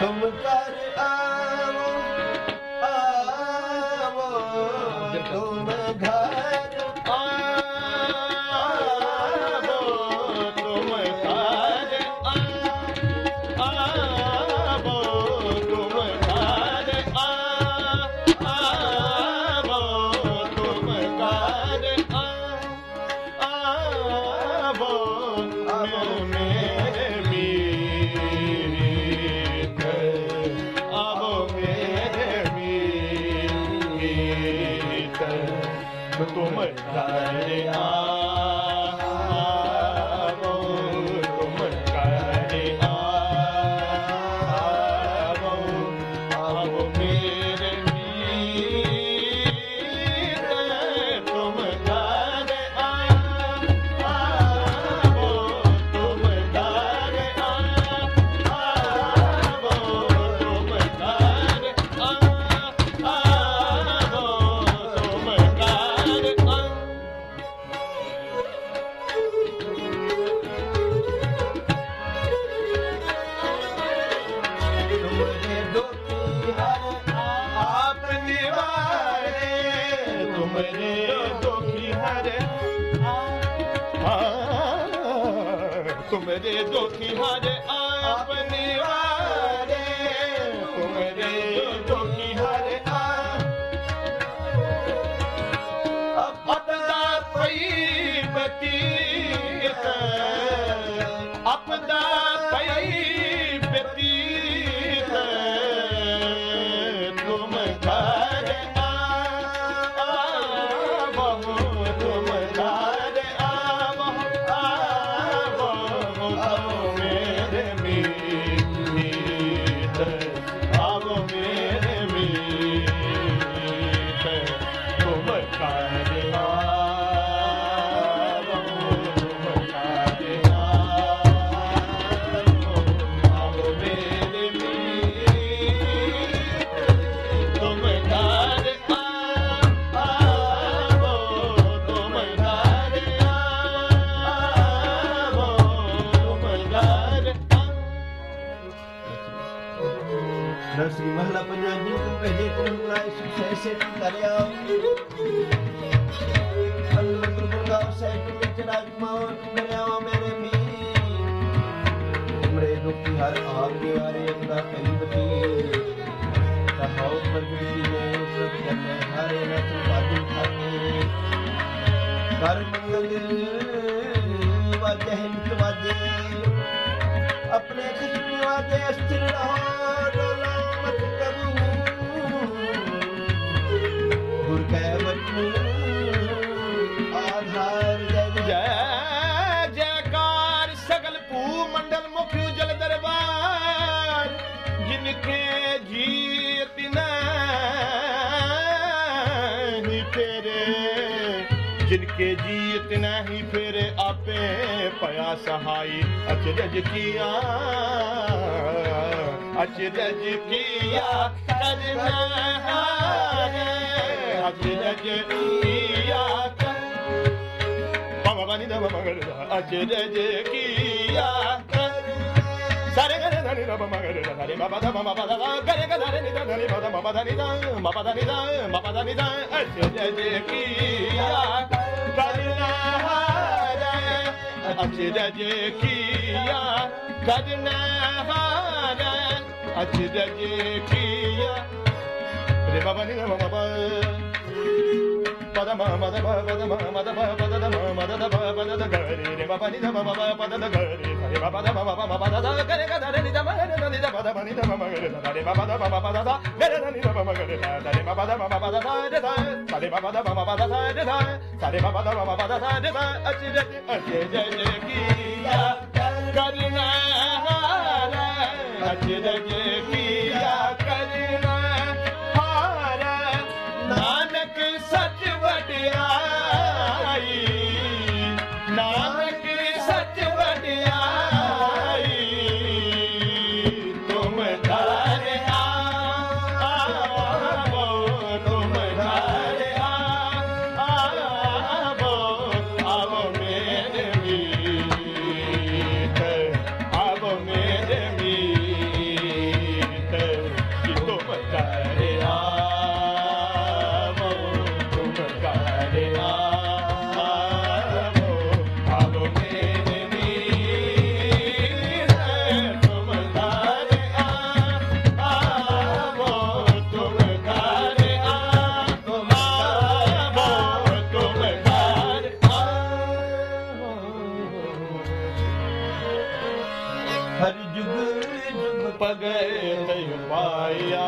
ਤੁਮ ਕਰ Hare Hare ਤੁਮਰੇ ਦੁਖੀ ਹਰ ਆਪ ਨਿਵਾਰੇ ਤੁਮਰੇ ਦੁਖੀ ਹਰ ਆਪਦਾ ਪਈ ਬਤੀਤ ਨਰਸੀ ਮਹਲਾ ਪੰਜਾਬੀ ਤੁਮ ਪਹਿਲੇ ਤੁਮ ਲਾਇ ਸੁਖੇ ਸੇ ਤੁਮ ਕਰਿਆ। ਬੰਦ ਮੰਦਰ ਗੁਰਗਾਉ ਸੇ ਤੁਮ ਵਿੱਚ ਰਾਜਮਾਓ ਤੁਮ ਕਰਿਆ ਮੇਰੇ ਮੀ ਤੁਮਰੇ ਦੁਖੀ ਹਰ ਆਪ ਨਿਵਾਰੇ ਅੰਦਾ ਕਈ ਬਤੀ ਕਹਾਉ ਪ੍ਰਗਟੀ ਨੇ ਪ੍ਰਭ ਕਰਨੇ ਜਿਨ ਕੇ ਜੀਤ ਨਹੀਂ ਫੇਰੇ ਆਪੇ ਪਿਆ ਸਹਾਈ। ਅਚਰਜ ਕੀਆ ਅਚਰਜ ਕੀਆ ਕਰਨਾ ਹਾਰੇ ਅਚਰਜ ਕੀਆ ਬਾਬਾ ਬਣੀ ਦਾ ਮਗਰ ਅਚਰਜ ਕੀਆ ਸਾਰੇ ਗਰੇ ਧਨੀ ਦਾ ਮਗਰ ਧਨੀ ਬਾਬਾ ਦਾ ਬਾਬਾ ਦਾ ਗਰੇ ਗਾ ਧਨੀ ਦਾ ਧਨੀ ਬਾਬਾ ਬਾਬਾ ਧਨੀ ਦਾ, ਬਾਬਾ ਧਨੀ ਦਾ अचरज किया करण हार अचरज किया रे बाबा रे बाबा। pada ma ma da ba ba da ma ma da ba ba da da ma ma da da ba ba da da ga ri ri ba ba ni da ba ba ba pa da da ga ri ri ba ba da ba ba ba ba da da ga ri ga da ri ni da ma ri da ni da ba da ba ni da ma ma ga ri da ri ba ba da ba ba ba da da ga ri da ni da ba ma ga ri da da ri ba ba da ba ba ba da da da da ga ri ba ba da ba ba ba da da da ga ri ba ba ਹਰ ਜੁਗ ਜੁਗ ਪਗੈ ਤੈ ਪਾਇਆ।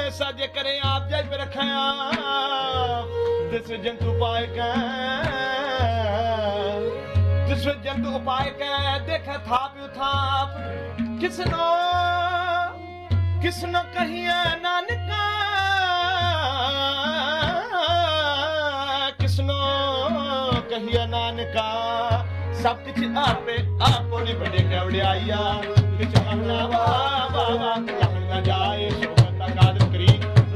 ਆਪੇ ਸਾਜੇ ਕਰੇ ਆਪ ਜੈ ਪਰ ਰਖਿਆ। ਜਿਸ ਜੰਤੂ ਪਾਏ ਕੈ ਜਿਸ ਜੰਤੂ ਉਪਾਏ ਕੈ, ਦੇਖ ਥਾਪ ਉਥਾਪ ਕਿਸਨੋ ਕਿਸਨੋ ਕਹੀਏ ਨਾਨਕਾ? ਕਿਸਨੋ ਕਹੀਏ ਨਾਨਕਾ? ਸਭ ਕੁਝ ਆਪੇ ਆਪੋ ਨੇ ਬੜੇ चमंगला बाबा चमंग जाए शोभन का दुकरी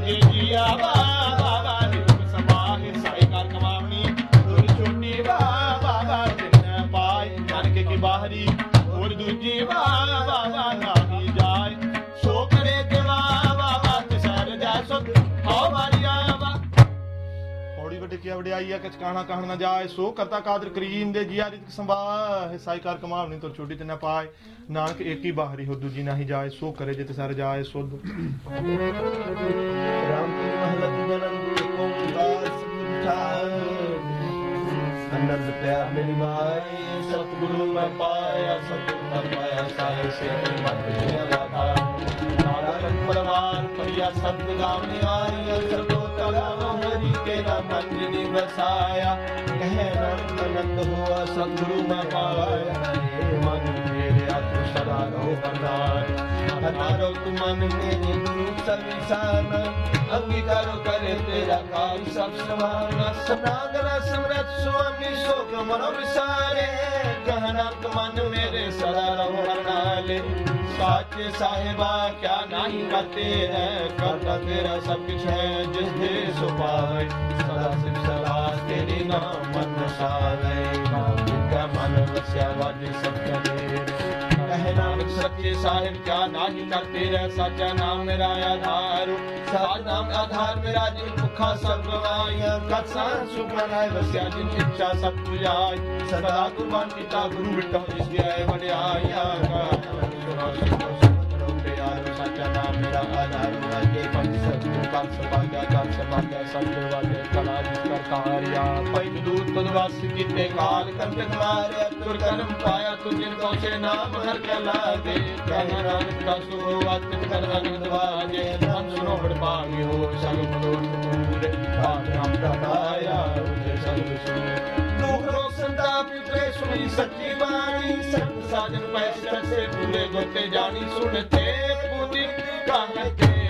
ये जिया बाबा ਪੌੜੀ ਵੱਡੇ ਕੀ ਵਡਿਆਈ ਆ, ਕਿਛ ਕਾਹਣਾ ਕਾਹਣ ਨਾ ਜਾਏ। ਸੋ ਕਰਤਾ ਕਾਦਰ ਕਰੀਮ ਦੇ ਜੀਆ ਰਿਤਕ ਸੰਭਾਹ ਸਾਈ ਕਰ ਕਮਾਵਣੀ ਤੁਰ ਛੋਟੀ ਤੇ ਨਾ ਪਾਏ। ਨਾਨਕ ਏਕ ਹੀ ਬਾਹਰੀ ਹੋ, ਦੂਜੀ ਨਾਹੀ ਜਾਏ। ਸੋ ਕਰੇ ਜਿਤ ਸਰ ਜਾਏ, ਸੁਧ। ਰਾਮ ਕੀ ਮਹਲਾ ਦੂਜਾ ਨੰਦ ਏਕੋ ਦਾਸ ਬਿਠਾਏ। ਅਨੰਦ ਪਿਆਰ ਮੇਰੀ ਮਾਏ, ਸਤਿਗੁਰੂ ਮੈਂ ਪਾਇਆ, ਸਤਿਗੁਰੂ ਮੈਂ ਪਾਇਆ, ਸਾਰੇ ਸੇ ਮਤ ਜਿਆ ਬਾਬਾ ਨਾਰਾਇਣ ਪਰਮਾਨ ਪਰਿਆ ਸਬਦ ਗਾਵਨੇ ਆਇਆ ਸਰਬੋ ਵਸਾਇਆ ਕਹਿ ਨਾਨਕ ਆਨੰਦ ਹੋਆ ਸਤਿਗੁਰੂ ਮੈਂ ਪਾਇਆ। ਰੇ ਮਨ ਮੇਰੇ ਆਤਮ ਸਦਾ ਰਹੋ ਬਰਦਾਨ ਹਮਾਰੋ ਤੁਮਨ ਮੇਰੇ ਗੁਰੂ ਸਰਵਿਸਾਨ ਅੰਗੀਕਾਰੋ ਕਰੇ ਤੇਰਾ ਕਾਲ ਸਭ ਸਮਾਨ ਸਨਾਗਰਾ ਸਮਰਤ ਸੁਆਮੀ ਸੋਗ ਮਨੋ ਵਿਸਾਰੇ। ਕਹਿਣਾ ਤੁਮਨ ਮੇਰੇ ਸਦਾ ਰਹੋ ਹਰਨਾਲੇ ਸਾਚੇ ਸਾਹਿਬਾ, ਕਿਆ ਨਹੀਂ ਕਰਤੇ ਹੈ, ਕਰਤਾ ਤੇਰਾ ਸਭ ਕੁਛ ਹੈ, ਜਿਸ ਦੇ ਸੁਪਾਵੇ ਸਦਾ ਸਿਫ ਸਲਾਹ ਨਾਮ ਮਨ ਸਾਵੇ ਨਾਮ ਜਿਤਾ ਮਨ ਵਸਿਆ ਵਾਜੇ ਸਭ ਕਰੇ ਨਾਨਕ ਸੱਚੇ ਸਾਹਿਬ ਕਿਆ ਨਾਹੀ ਕਰਤੇ ਰਹਿ ਸਾਚਾ ਨਾਮ ਮੇਰਾ ਆਧਾਰ ਸਾਚ ਨਾਮ ਆਧਾਰ ਮੇਰਾ ਜਿਨ ਭੁੱਖਾ ਸਭ ਗਵਾਇਆ ਕਤ ਸਾਂ ਸੁਖ ਮਨਾਏ ਵਸਿਆ ਜਿਨ ਇੱਛਾ ਸਭ ਪੁਜਾਈ ਸਦਾ ਕੁਰਬਾਨ ਕੀਤਾ ਗੁਰੂ ਮਿਟੋ ਜਿਸ ਦੀ ਆਏ ਵਡਿਆਈਆ ਕਾ। ਤਦਵਾਸ ਕੀਤੇ ਕਾਲ ਕੰਟਕ ਮਾਰਿਆ ਤੁਰ ਕਰਮ ਪਾਇਆ ਤੁ ਜਿਨ ਕੋ ਸੇ ਨਾਮ ਹਰ ਕੇ ਲਾਗੇ ਕਹਿ ਨਾਨਕ ਦਸੋ ਅਤਿ ਕਰ ਅਨੰਦ ਵਾਜੇ ਮਨ ਸੁਨੋ ਬੜ ਪਾਵੀ ਹੋ ਸਭ ਮਨੋਰਥ ਪੂਰੇ ਪਾਪ ਨਾਮ ਦਾ ਪਾਇਆ ਉਦੇ ਸਭ ਸੁਨੇ ਦੁਖ ਰੋਗ ਸੰਤਾਪ ਸੁਣੀ ਸੱਚੀ ਬਾਣੀ। ਸੰਤ ਸਾਜਨ ਪੈਸੇ ਸੇ ਪੂਰੇ ਗੋਤੇ ਜਾਣੀ ਸੁਣਤੇ ਪੁਨੀ ਕਹਤੇ